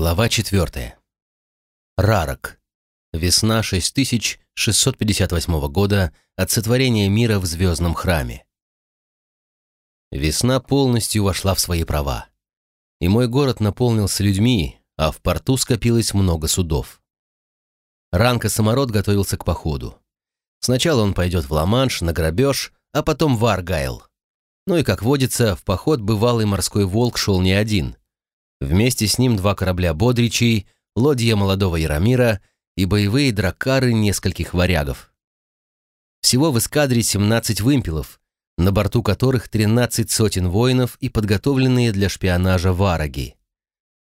Глава 4. Рарок. Весна 6658 года от сотворения мира в звездном храме. Весна полностью вошла в свои права. И мой город наполнился людьми, а в порту скопилось много судов. Ранка-самород готовился к походу. Сначала он пойдет в Ла-Манш на грабеж, а потом в Аргайл. Ну и, как водится, в поход бывалый морской волк шел не один – Вместе с ним два корабля Бодричей, лодья молодого Яромира и боевые дракары нескольких варягов. Всего в эскадре 17 вымпелов, на борту которых 13 сотен воинов и подготовленные для шпионажа вараги.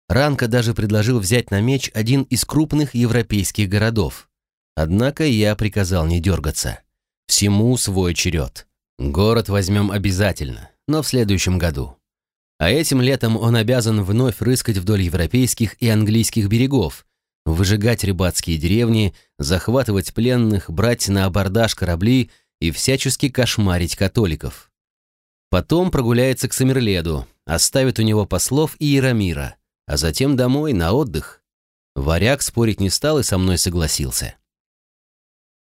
Ранка даже предложил взять на меч один из крупных европейских городов. Однако я приказал не дергаться. Всему свой черед. Город возьмем обязательно, но в следующем году. А этим летом он обязан вновь рыскать вдоль европейских и английских берегов, выжигать рыбацкие деревни, захватывать пленных, брать на абордаж корабли и всячески кошмарить католиков. Потом прогуляется к Самерледу, оставит у него послов и Яромира, а затем домой на отдых. Варяг спорить не стал и со мной согласился.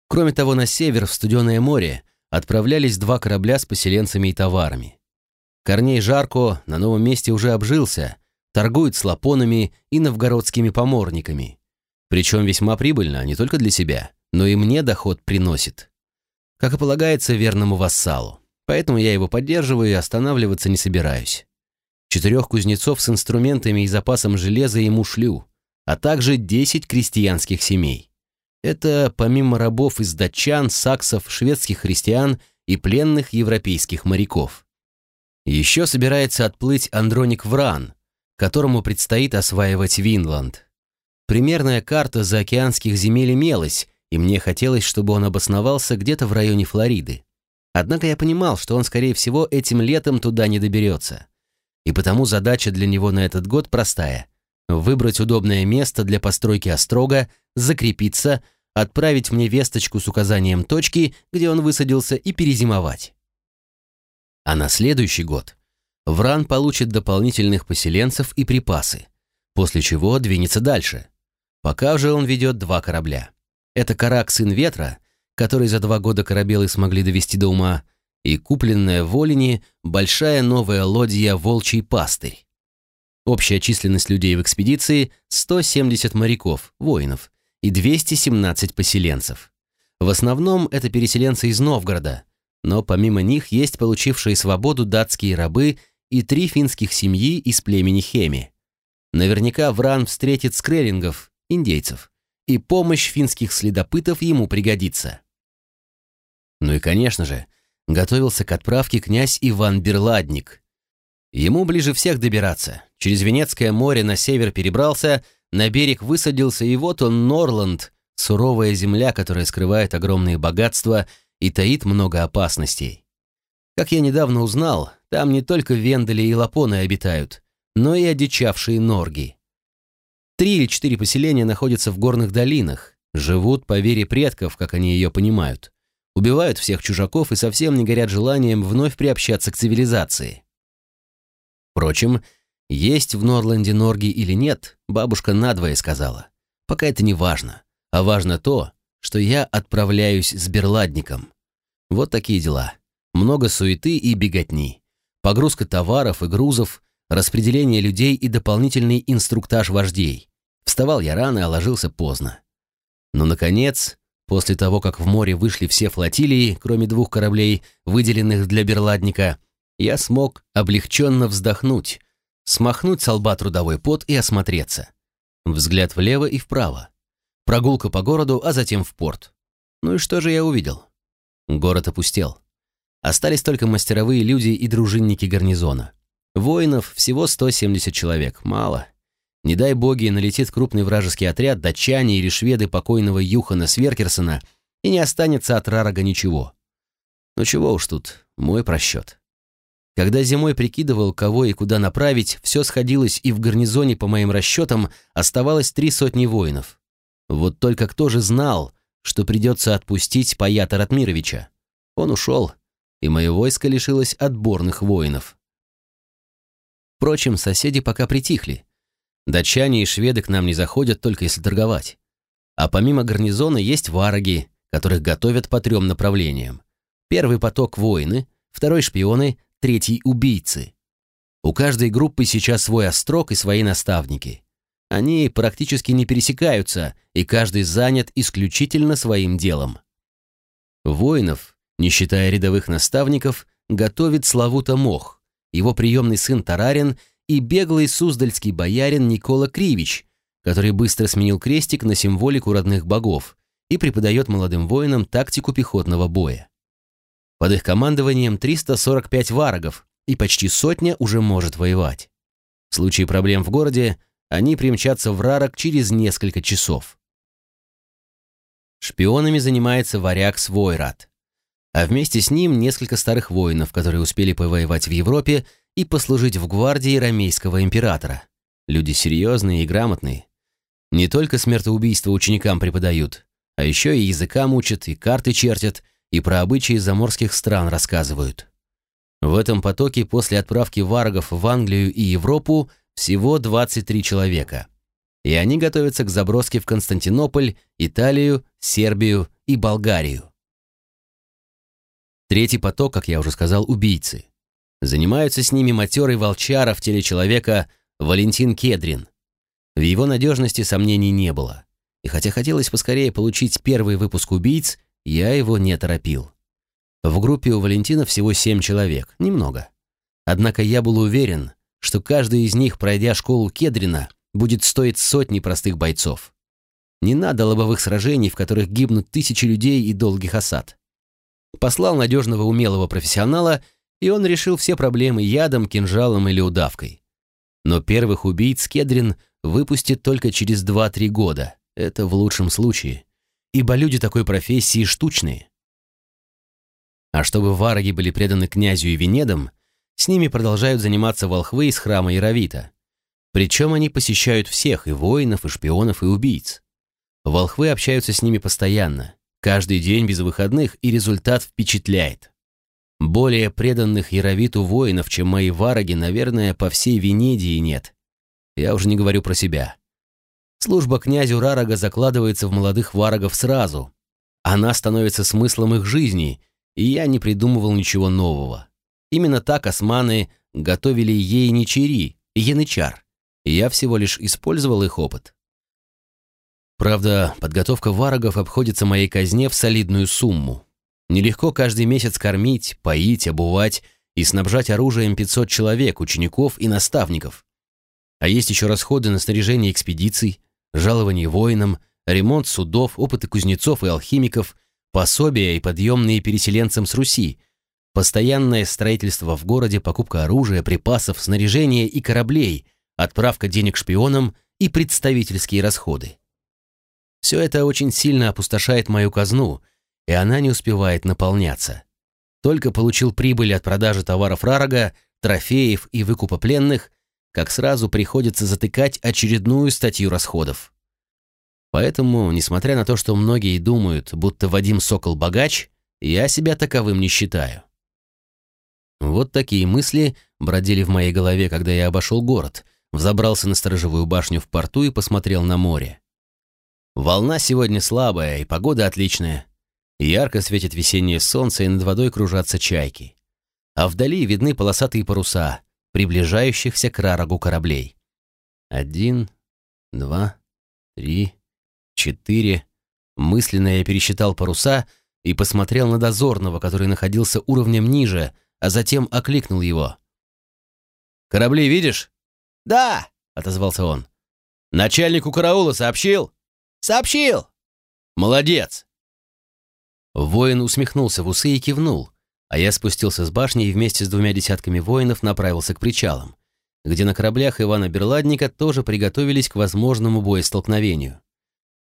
Кроме того, на север, в Студеное море, отправлялись два корабля с поселенцами и товарами. Корней Жарко на новом месте уже обжился, торгует с лапонами и новгородскими поморниками. Причем весьма прибыльно, не только для себя, но и мне доход приносит. Как и полагается верному вассалу. Поэтому я его поддерживаю и останавливаться не собираюсь. Четырех кузнецов с инструментами и запасом железа ему шлю, а также десять крестьянских семей. Это помимо рабов из датчан, саксов, шведских христиан и пленных европейских моряков. Еще собирается отплыть Андроник Вран, которому предстоит осваивать Винланд. Примерная карта заокеанских земель имелась, и мне хотелось, чтобы он обосновался где-то в районе Флориды. Однако я понимал, что он, скорее всего, этим летом туда не доберется. И потому задача для него на этот год простая — выбрать удобное место для постройки острога, закрепиться, отправить мне весточку с указанием точки, где он высадился, и перезимовать. А на следующий год Вран получит дополнительных поселенцев и припасы, после чего двинется дальше. Пока же он ведет два корабля. Это Карак, сын ветра, который за два года корабелы смогли довести до ума, и купленная в Олине большая новая лодья «Волчий пастырь». Общая численность людей в экспедиции – 170 моряков, воинов, и 217 поселенцев. В основном это переселенцы из Новгорода, но помимо них есть получившие свободу датские рабы и три финских семьи из племени Хеми. Наверняка Вран встретит скреллингов, индейцев, и помощь финских следопытов ему пригодится. Ну и, конечно же, готовился к отправке князь Иван Берладник. Ему ближе всех добираться. Через Венецкое море на север перебрался, на берег высадился, и вот он, Норланд, суровая земля, которая скрывает огромные богатства – и таит много опасностей. Как я недавно узнал, там не только вендели и лапоны обитают, но и одичавшие норги. Три или четыре поселения находятся в горных долинах, живут по вере предков, как они ее понимают, убивают всех чужаков и совсем не горят желанием вновь приобщаться к цивилизации. Впрочем, есть в Норланде норги или нет, бабушка надвое сказала. Пока это не важно, а важно то, что я отправляюсь с берладником. Вот такие дела. Много суеты и беготни. Погрузка товаров и грузов, распределение людей и дополнительный инструктаж вождей. Вставал я рано, а ложился поздно. Но, наконец, после того, как в море вышли все флотилии, кроме двух кораблей, выделенных для берладника, я смог облегченно вздохнуть, смахнуть с лба трудовой пот и осмотреться. Взгляд влево и вправо. Прогулка по городу, а затем в порт. Ну и что же я увидел? Город опустел. Остались только мастеровые люди и дружинники гарнизона. Воинов всего 170 человек, мало. Не дай боги, налетит крупный вражеский отряд, датчане или шведы покойного Юхана Сверкерсона, и не останется от Рарага ничего. Ну чего уж тут, мой просчет. Когда зимой прикидывал, кого и куда направить, все сходилось, и в гарнизоне, по моим расчетам, оставалось три сотни воинов. Вот только кто же знал, что придется отпустить Паята Ратмировича? Он ушел, и мое войско лишилось отборных воинов. Впрочем, соседи пока притихли. Датчане и шведы к нам не заходят, только если торговать. А помимо гарнизона есть вараги, которых готовят по трем направлениям. Первый поток – воины, второй – шпионы, третий – убийцы. У каждой группы сейчас свой острог и свои наставники. Они практически не пересекаются, и каждый занят исключительно своим делом. Воинов, не считая рядовых наставников, готовит Славута Мох, его приемный сын Тарарин и беглый суздальский боярин Никола Кривич, который быстро сменил крестик на символику родных богов и преподает молодым воинам тактику пехотного боя. Под их командованием 345 варагов, и почти сотня уже может воевать. В случае проблем в городе они примчатся в Рарок через несколько часов. Шпионами занимается варяг Свойрат, а вместе с ним несколько старых воинов, которые успели повоевать в Европе и послужить в гвардии ромейского императора. Люди серьезные и грамотные. Не только смертоубийство ученикам преподают, а еще и языкам учат, и карты чертят, и про обычаи заморских стран рассказывают. В этом потоке после отправки варгов в Англию и Европу всего 23 человека. И они готовятся к заброске в Константинополь, Италию, Сербию и Болгарию. Третий поток, как я уже сказал, убийцы. Занимаются с ними матерый волчара в теле человека Валентин Кедрин. В его надежности сомнений не было. И хотя хотелось поскорее получить первый выпуск убийц, я его не торопил. В группе у Валентина всего семь человек, немного. Однако я был уверен, что каждый из них, пройдя школу Кедрина, будет стоить сотни простых бойцов. Не надо лобовых сражений, в которых гибнут тысячи людей и долгих осад. Послал надежного умелого профессионала, и он решил все проблемы ядом, кинжалом или удавкой. Но первых убийц Кедрин выпустит только через 2-3 года. Это в лучшем случае. Ибо люди такой профессии штучные. А чтобы вараги были преданы князю и Венедам, с ними продолжают заниматься волхвы из храма Яровита. Причем они посещают всех, и воинов, и шпионов, и убийц. Волхвы общаются с ними постоянно, каждый день без выходных, и результат впечатляет. Более преданных Яровиту воинов, чем мои вараги, наверное, по всей Венедии нет. Я уже не говорю про себя. Служба князю Рарага закладывается в молодых варагов сразу. Она становится смыслом их жизни, и я не придумывал ничего нового. Именно так османы готовили ейничари янычар, и я всего лишь использовал их опыт. Правда, подготовка варагов обходится моей казне в солидную сумму. Нелегко каждый месяц кормить, поить, обувать и снабжать оружием 500 человек, учеников и наставников. А есть еще расходы на снаряжение экспедиций, жалование воинам, ремонт судов, опыты кузнецов и алхимиков, пособия и подъемные переселенцам с Руси, Постоянное строительство в городе, покупка оружия, припасов, снаряжения и кораблей, отправка денег шпионам и представительские расходы. Все это очень сильно опустошает мою казну, и она не успевает наполняться. Только получил прибыль от продажи товаров Рарага, трофеев и выкупа пленных, как сразу приходится затыкать очередную статью расходов. Поэтому, несмотря на то, что многие думают, будто Вадим Сокол богач, я себя таковым не считаю. Вот такие мысли бродили в моей голове, когда я обошел город, взобрался на сторожевую башню в порту и посмотрел на море. Волна сегодня слабая, и погода отличная. Ярко светит весеннее солнце, и над водой кружатся чайки. А вдали видны полосатые паруса, приближающихся к рарагу кораблей. Один, два, три, четыре. Мысленно я пересчитал паруса и посмотрел на дозорного, который находился уровнем ниже — а затем окликнул его. «Корабли видишь?» «Да», — отозвался он. «Начальнику караула сообщил?» «Сообщил». «Молодец». Воин усмехнулся в усы и кивнул, а я спустился с башни и вместе с двумя десятками воинов направился к причалам, где на кораблях Ивана Берладника тоже приготовились к возможному боестолкновению.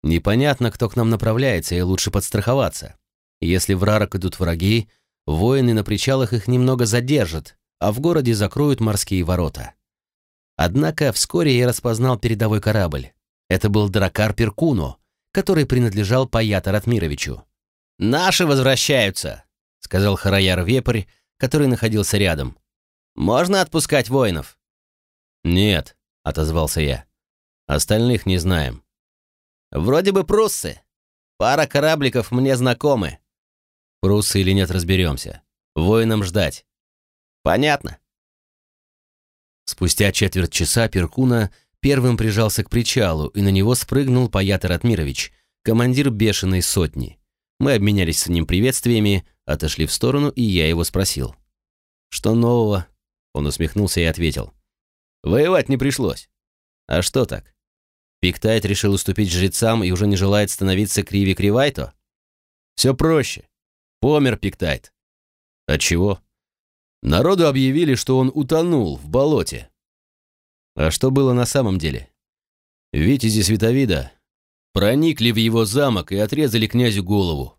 Непонятно, кто к нам направляется, и лучше подстраховаться. Если в Рарок идут враги, Воины на причалах их немного задержат, а в городе закроют морские ворота. Однако вскоре я распознал передовой корабль. Это был дракар Перкуно, который принадлежал Паята Ратмировичу. «Наши возвращаются», — сказал Хараяр Вепрь, который находился рядом. «Можно отпускать воинов?» «Нет», — отозвался я. Остальных не знаем. Вроде бы пруссы. Пара корабликов мне знакомы. Пруссы или нет, разберемся. Воинам ждать. Понятно. Спустя четверть часа Перкуна первым прижался к причалу, и на него спрыгнул Паят Ратмирович, командир бешеной сотни. Мы обменялись с ним приветствиями, отошли в сторону, и я его спросил. «Что нового?» Он усмехнулся и ответил. «Воевать не пришлось». «А что так? Пиктайт решил уступить жрецам и уже не желает становиться Криви Кривайто?» «Все проще. Помер Пиктайт». «Отчего?» Народу объявили, что он утонул в болоте. А что было на самом деле? Витязи Световида проникли в его замок и отрезали князю голову.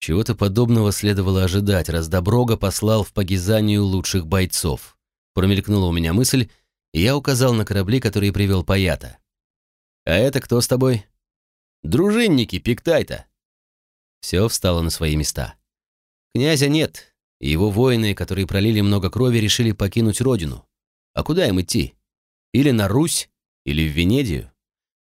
Чего-то подобного следовало ожидать, раз Доброга послал в погизанию лучших бойцов. Промелькнула у меня мысль, и я указал на корабли, которые привел Паята. «А это кто с тобой?» «Дружинники Пиктайта». Все встало на свои места. Князя нет, и его воины, которые пролили много крови, решили покинуть родину. А куда им идти? Или на Русь, или в Венедию?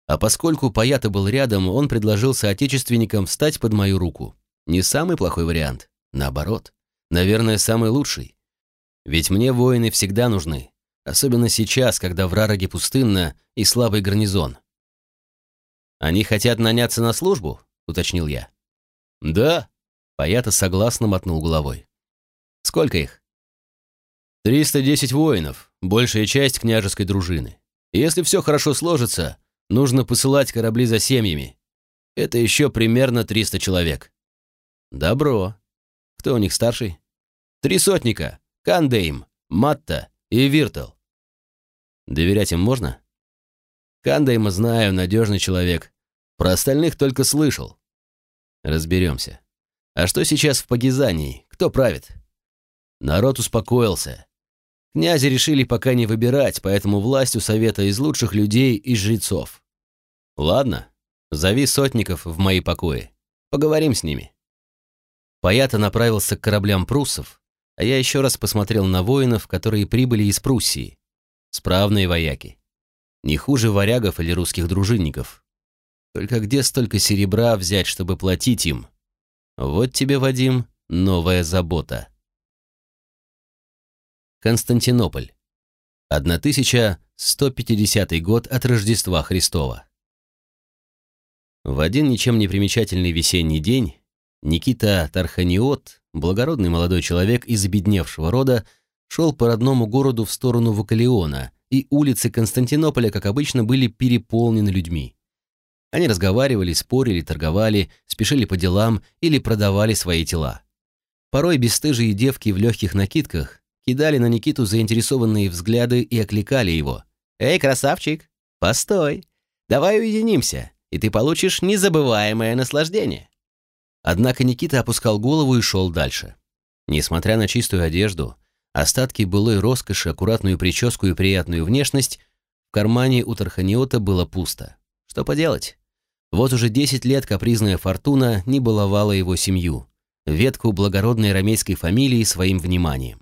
А поскольку Паята был рядом, он предложил соотечественникам встать под мою руку. Не самый плохой вариант. Наоборот. Наверное, самый лучший. Ведь мне воины всегда нужны. Особенно сейчас, когда в Рароге пустынно и слабый гарнизон. «Они хотят наняться на службу?» — уточнил я. «Да», — Паята согласно мотнул головой. Сколько их? 310 воинов, большая часть княжеской дружины. Если все хорошо сложится, нужно посылать корабли за семьями. Это еще примерно 300 человек. Добро. Кто у них старший? Три сотника. Кандейм, Матта и Виртл. Доверять им можно? Кандейма знаю, надежный человек. Про остальных только слышал. Разберемся. А что сейчас в Пагизании? Кто правит? Народ успокоился. Князя решили пока не выбирать, поэтому власть у совета из лучших людей и жрецов. Ладно, зови сотников в мои покои. Поговорим с ними. Паята направился к кораблям пруссов, а я еще раз посмотрел на воинов, которые прибыли из Пруссии. Справные вояки. Не хуже варягов или русских дружинников. Только где столько серебра взять, чтобы платить им? Вот тебе, Вадим, новая забота. Константинополь. 1150 год от Рождества Христова. В один ничем не примечательный весенний день Никита Тарханиот, благородный молодой человек из обедневшего рода, шел по родному городу в сторону Вакалиона, и улицы Константинополя, как обычно, были переполнены людьми. Они разговаривали, спорили, торговали, спешили по делам или продавали свои тела. Порой бесстыжие девки в легких накидках кидали на Никиту заинтересованные взгляды и окликали его. «Эй, красавчик, постой! Давай уединимся, и ты получишь незабываемое наслаждение!» Однако Никита опускал голову и шел дальше. Несмотря на чистую одежду, остатки былой роскоши, аккуратную прическу и приятную внешность, в кармане у Тарханиота было пусто. Что поделать? Вот уже 10 лет капризная фортуна не баловала его семью, ветку благородной ромейской фамилии своим вниманием.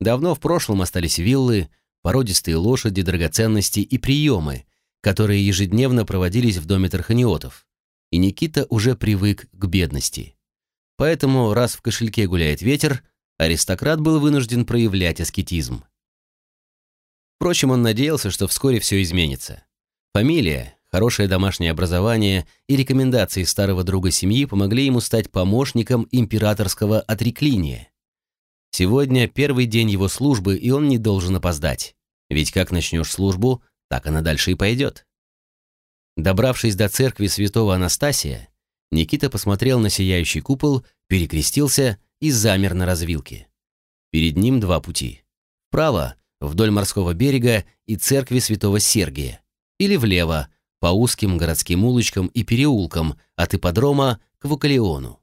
Давно в прошлом остались виллы, породистые лошади, драгоценности и приемы, которые ежедневно проводились в доме Тарханиотов. И Никита уже привык к бедности. Поэтому, раз в кошельке гуляет ветер, аристократ был вынужден проявлять аскетизм. Впрочем, он надеялся, что вскоре все изменится. Фамилия, хорошее домашнее образование и рекомендации старого друга семьи помогли ему стать помощником императорского отреклиния. Сегодня первый день его службы, и он не должен опоздать. Ведь как начнешь службу, так она дальше и пойдет. Добравшись до церкви святого Анастасия, Никита посмотрел на сияющий купол, перекрестился и замер на развилке. Перед ним два пути. Вправо, вдоль морского берега и церкви святого Сергия. Или влево, по узким городским улочкам и переулкам от ипподрома к Вукалеону.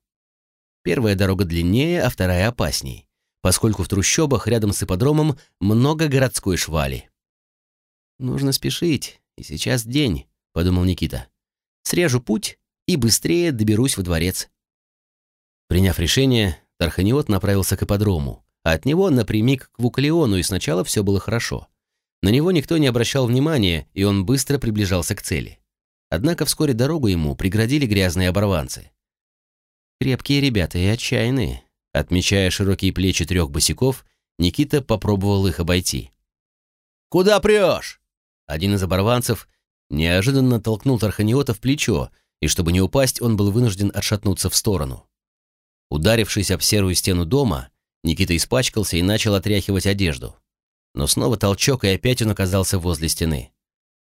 Первая дорога длиннее, а вторая опасней поскольку в трущобах рядом с ипподромом много городской швали. «Нужно спешить, и сейчас день», — подумал Никита. «Срежу путь и быстрее доберусь в дворец». Приняв решение, Тарханиот направился к ипподрому, а от него напрямик к Вукалеону, и сначала все было хорошо. На него никто не обращал внимания, и он быстро приближался к цели. Однако вскоре дорогу ему преградили грязные оборванцы. Крепкие ребята и отчаянные. Отмечая широкие плечи трех босиков, Никита попробовал их обойти. «Куда прешь?» Один из оборванцев неожиданно толкнул Тарханиота в плечо, и чтобы не упасть, он был вынужден отшатнуться в сторону. Ударившись об серую стену дома, Никита испачкался и начал отряхивать одежду. Но снова толчок, и опять он оказался возле стены.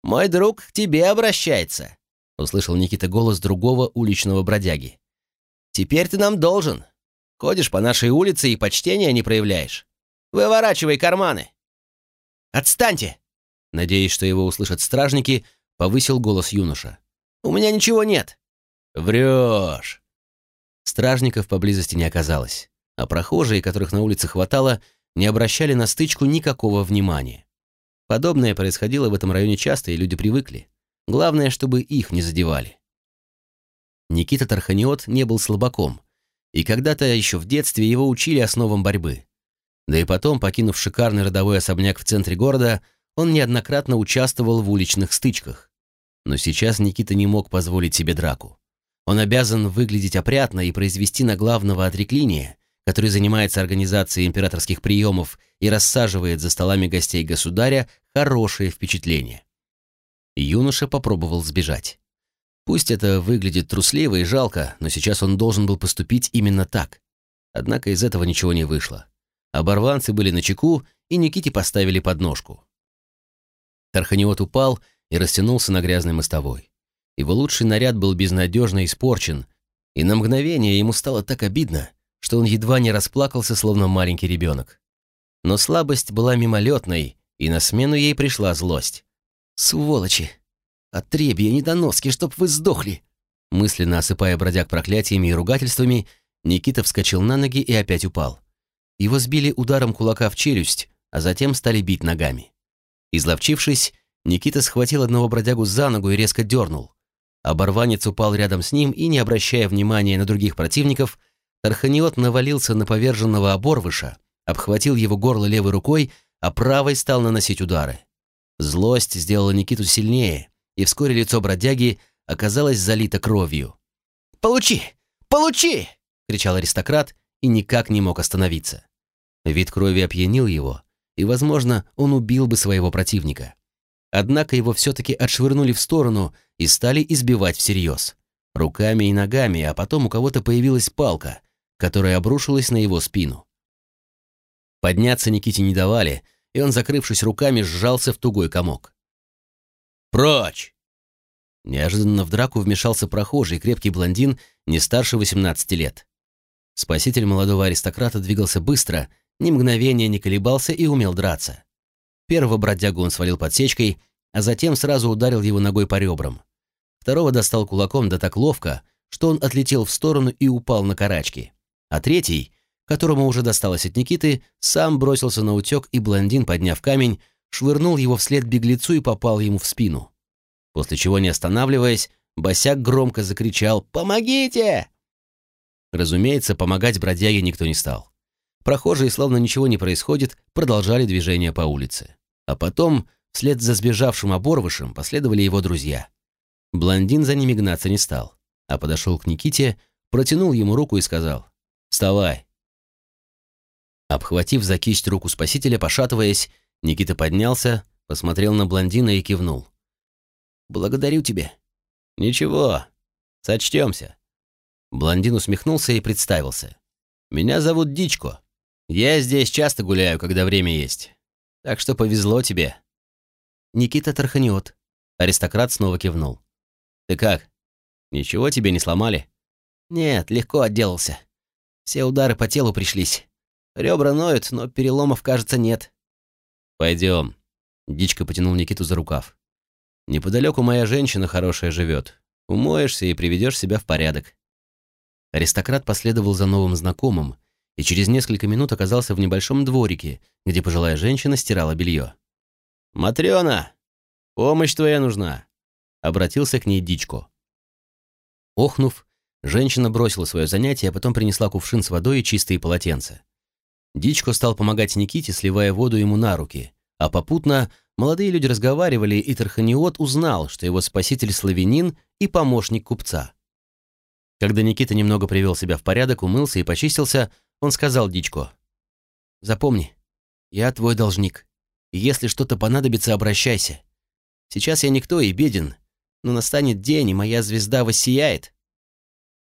«Мой друг к тебе обращается», — услышал Никита голос другого уличного бродяги. «Теперь ты нам должен. Ходишь по нашей улице и почтения не проявляешь. Выворачивай карманы!» «Отстаньте!» Надеясь, что его услышат стражники, повысил голос юноша. «У меня ничего нет!» «Врешь!» Стражников поблизости не оказалось, а прохожие, которых на улице хватало, не обращали на стычку никакого внимания. Подобное происходило в этом районе часто, и люди привыкли. Главное, чтобы их не задевали. Никита Тарханиот не был слабаком, и когда-то еще в детстве его учили основам борьбы. Да и потом, покинув шикарный родовой особняк в центре города, он неоднократно участвовал в уличных стычках. Но сейчас Никита не мог позволить себе драку. Он обязан выглядеть опрятно и произвести на главного отреклиния, который занимается организацией императорских приемов и рассаживает за столами гостей государя, хорошее впечатление. Юноша попробовал сбежать. Пусть это выглядит трусливо и жалко, но сейчас он должен был поступить именно так. Однако из этого ничего не вышло. Оборванцы были на чеку, и Никите поставили подножку. Тарханиот упал и растянулся на грязной мостовой. Его лучший наряд был безнадежно испорчен, и на мгновение ему стало так обидно, что он едва не расплакался, словно маленький ребенок. Но слабость была мимолетной, и на смену ей пришла злость. «Сволочи! Отребья недоноски, чтоб вы сдохли!» Мысленно осыпая бродяг проклятиями и ругательствами, Никита вскочил на ноги и опять упал. Его сбили ударом кулака в челюсть, а затем стали бить ногами. Изловчившись, Никита схватил одного бродягу за ногу и резко дернул. Оборванец упал рядом с ним и, не обращая внимания на других противников, Тарханиот навалился на поверженного оборвыша, обхватил его горло левой рукой, а правой стал наносить удары. Злость сделала Никиту сильнее, и вскоре лицо бродяги оказалось залито кровью. «Получи! Получи!» — кричал аристократ и никак не мог остановиться. Вид крови опьянил его, и, возможно, он убил бы своего противника. Однако его все-таки отшвырнули в сторону и стали избивать всерьез. Руками и ногами, а потом у кого-то появилась палка, которая обрушилась на его спину. Подняться Никите не давали, и он, закрывшись руками, сжался в тугой комок. «Прочь!» Неожиданно в драку вмешался прохожий, крепкий блондин, не старше 18 лет. Спаситель молодого аристократа двигался быстро, ни мгновения не колебался и умел драться. Первого бродягу он свалил подсечкой, а затем сразу ударил его ногой по ребрам. Второго достал кулаком да так ловко, что он отлетел в сторону и упал на карачки. А третий, которому уже досталось от Никиты, сам бросился на утек, и блондин, подняв камень, швырнул его вслед беглецу и попал ему в спину. После чего, не останавливаясь, босяк громко закричал «Помогите!» Разумеется, помогать бродяге никто не стал. Прохожие, словно ничего не происходит, продолжали движение по улице. А потом, вслед за сбежавшим оборвышем, последовали его друзья. Блондин за ними гнаться не стал, а подошел к Никите, протянул ему руку и сказал «Вставай». Обхватив за кисть руку спасителя, пошатываясь, Никита поднялся, посмотрел на блондина и кивнул. «Благодарю тебя». «Ничего, сочтемся». Блондин усмехнулся и представился. «Меня зовут Дичко. Я здесь часто гуляю, когда время есть. Так что повезло тебе». «Никита Тарханиот». Аристократ снова кивнул. «Ты как? Ничего тебе не сломали?» «Нет, легко отделался. Все удары по телу пришлись. Ребра ноют, но переломов, кажется, нет». «Пойдем». Дичка потянул Никиту за рукав. «Неподалеку моя женщина хорошая живет. Умоешься и приведешь себя в порядок». Аристократ последовал за новым знакомым и через несколько минут оказался в небольшом дворике, где пожилая женщина стирала белье. «Матрёна, помощь твоя нужна!» — обратился к ней Дичко. Охнув, женщина бросила свое занятие, а потом принесла кувшин с водой и чистые полотенца. Дичко стал помогать Никите, сливая воду ему на руки, а попутно Молодые люди разговаривали, и Тарханиот узнал, что его спаситель славянин и помощник купца. Когда Никита немного привел себя в порядок, умылся и почистился, он сказал Дичко. «Запомни, я твой должник. Если что-то понадобится, обращайся. Сейчас я никто и беден, но настанет день, и моя звезда воссияет».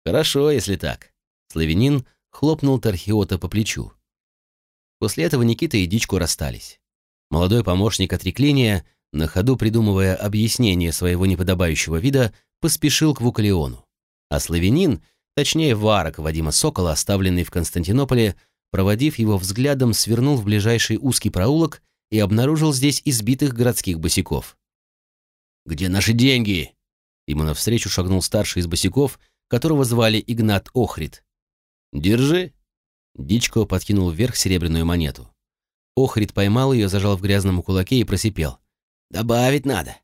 «Хорошо, если так». Славянин хлопнул Тархиота по плечу. После этого Никита и Дичко расстались. Молодой помощник отрекления, на ходу придумывая объяснение своего неподобающего вида, поспешил к Вукалиону. А славянин, точнее варок Вадима Сокола, оставленный в Константинополе, проводив его взглядом, свернул в ближайший узкий проулок и обнаружил здесь избитых городских босиков. «Где наши деньги?» Ему навстречу шагнул старший из босиков, которого звали Игнат Охрид. «Держи». Дичко подкинул вверх серебряную монету. Охрид поймал ее, зажал в грязном кулаке и просипел. «Добавить надо.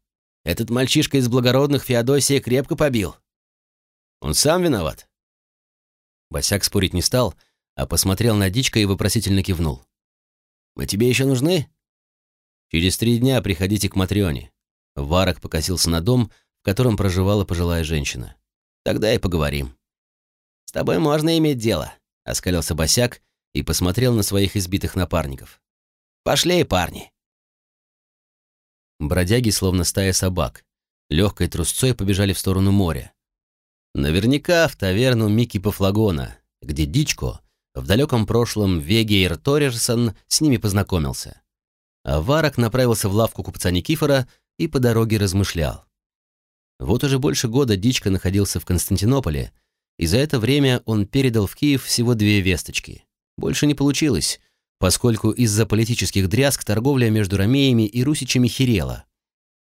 Этот мальчишка из благородных Феодосия крепко побил». «Он сам виноват?» Босяк спорить не стал, а посмотрел на Дичка и вопросительно кивнул. «Мы тебе еще нужны?» «Через три дня приходите к Матрёне». Варок покосился на дом, в котором проживала пожилая женщина. «Тогда и поговорим». «С тобой можно иметь дело», — оскалился босяк и посмотрел на своих избитых напарников. Пошли, парни!» Бродяги, словно стая собак, легкой трусцой побежали в сторону моря. Наверняка в таверну Микки Пафлагона, где Дичко в далеком прошлом Вегейр Торерсон с ними познакомился. А Варок направился в лавку купца Никифора и по дороге размышлял. Вот уже больше года Дичко находился в Константинополе, и за это время он передал в Киев всего две весточки. Больше не получилось, поскольку из-за политических дрязг торговля между ромеями и русичами херела.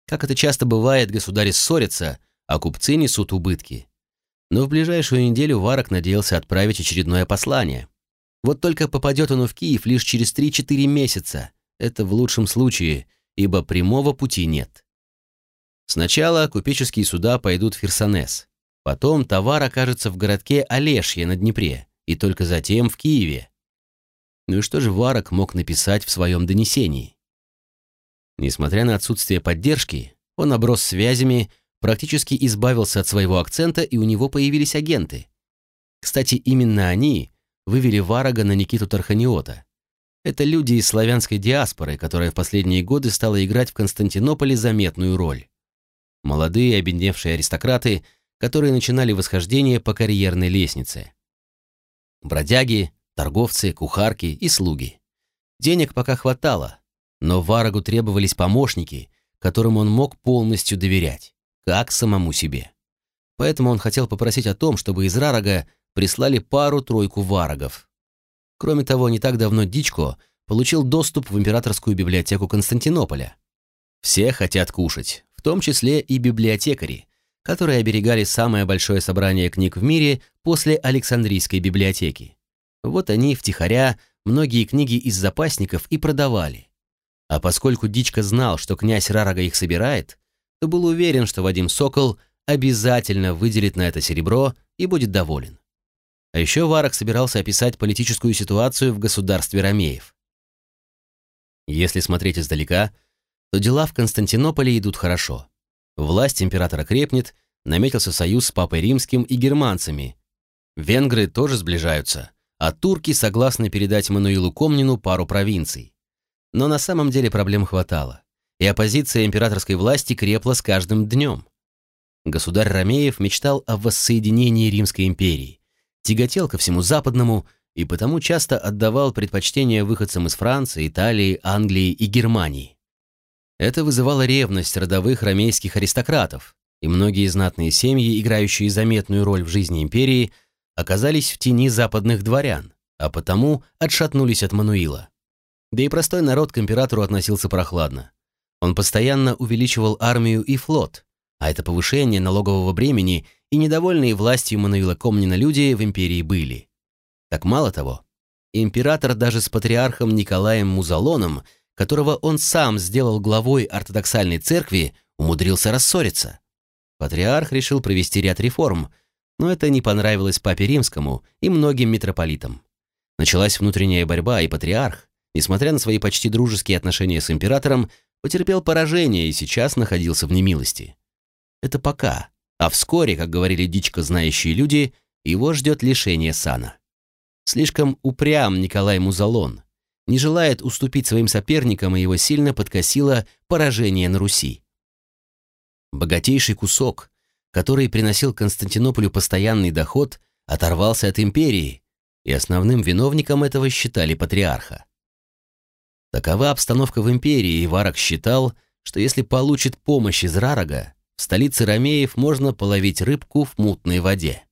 Как это часто бывает, государи ссорятся, а купцы несут убытки. Но в ближайшую неделю Варок надеялся отправить очередное послание. Вот только попадет оно в Киев лишь через 3-4 месяца. Это в лучшем случае, ибо прямого пути нет. Сначала купеческие суда пойдут в Херсонес. Потом товар окажется в городке Олешье на Днепре, и только затем в Киеве. Ну и что же Варок мог написать в своем донесении? Несмотря на отсутствие поддержки, он оброс связями, практически избавился от своего акцента, и у него появились агенты. Кстати, именно они вывели Варага на Никиту Тарханиота. Это люди из славянской диаспоры, которая в последние годы стала играть в Константинополе заметную роль. Молодые обедневшие аристократы, которые начинали восхождение по карьерной лестнице. Бродяги, торговцы, кухарки и слуги. Денег пока хватало, но Варагу требовались помощники, которым он мог полностью доверять, как самому себе. Поэтому он хотел попросить о том, чтобы из Рарага прислали пару-тройку варагов. Кроме того, не так давно Дичко получил доступ в императорскую библиотеку Константинополя. Все хотят кушать, в том числе и библиотекари, которые оберегали самое большое собрание книг в мире после Александрийской библиотеки. Вот они втихаря многие книги из запасников и продавали. А поскольку Дичка знал, что князь Рарага их собирает, то был уверен, что Вадим Сокол обязательно выделит на это серебро и будет доволен. А еще Варак собирался описать политическую ситуацию в государстве Ромеев. Если смотреть издалека, то дела в Константинополе идут хорошо. Власть императора крепнет, наметился союз с Папой Римским и германцами. Венгры тоже сближаются – а турки согласны передать Мануилу Комнину пару провинций. Но на самом деле проблем хватало, и оппозиция императорской власти крепла с каждым днем. Государь Ромеев мечтал о воссоединении Римской империи, тяготел ко всему западному и потому часто отдавал предпочтение выходцам из Франции, Италии, Англии и Германии. Это вызывало ревность родовых ромейских аристократов, и многие знатные семьи, играющие заметную роль в жизни империи, оказались в тени западных дворян, а потому отшатнулись от Мануила. Да и простой народ к императору относился прохладно. Он постоянно увеличивал армию и флот, а это повышение налогового бремени и недовольные властью Мануила Комнина люди в империи были. Так мало того, император даже с патриархом Николаем Музалоном, которого он сам сделал главой ортодоксальной церкви, умудрился рассориться. Патриарх решил провести ряд реформ – но это не понравилось папе римскому и многим митрополитам. Началась внутренняя борьба, и патриарх, несмотря на свои почти дружеские отношения с императором, потерпел поражение и сейчас находился в немилости. Это пока, а вскоре, как говорили дичко знающие люди, его ждет лишение сана. Слишком упрям Николай Музалон, не желает уступить своим соперникам, и его сильно подкосило поражение на Руси. Богатейший кусок, который приносил Константинополю постоянный доход, оторвался от империи, и основным виновником этого считали патриарха. Такова обстановка в империи, и Варак считал, что если получит помощь из Рарага, в столице Ромеев можно половить рыбку в мутной воде.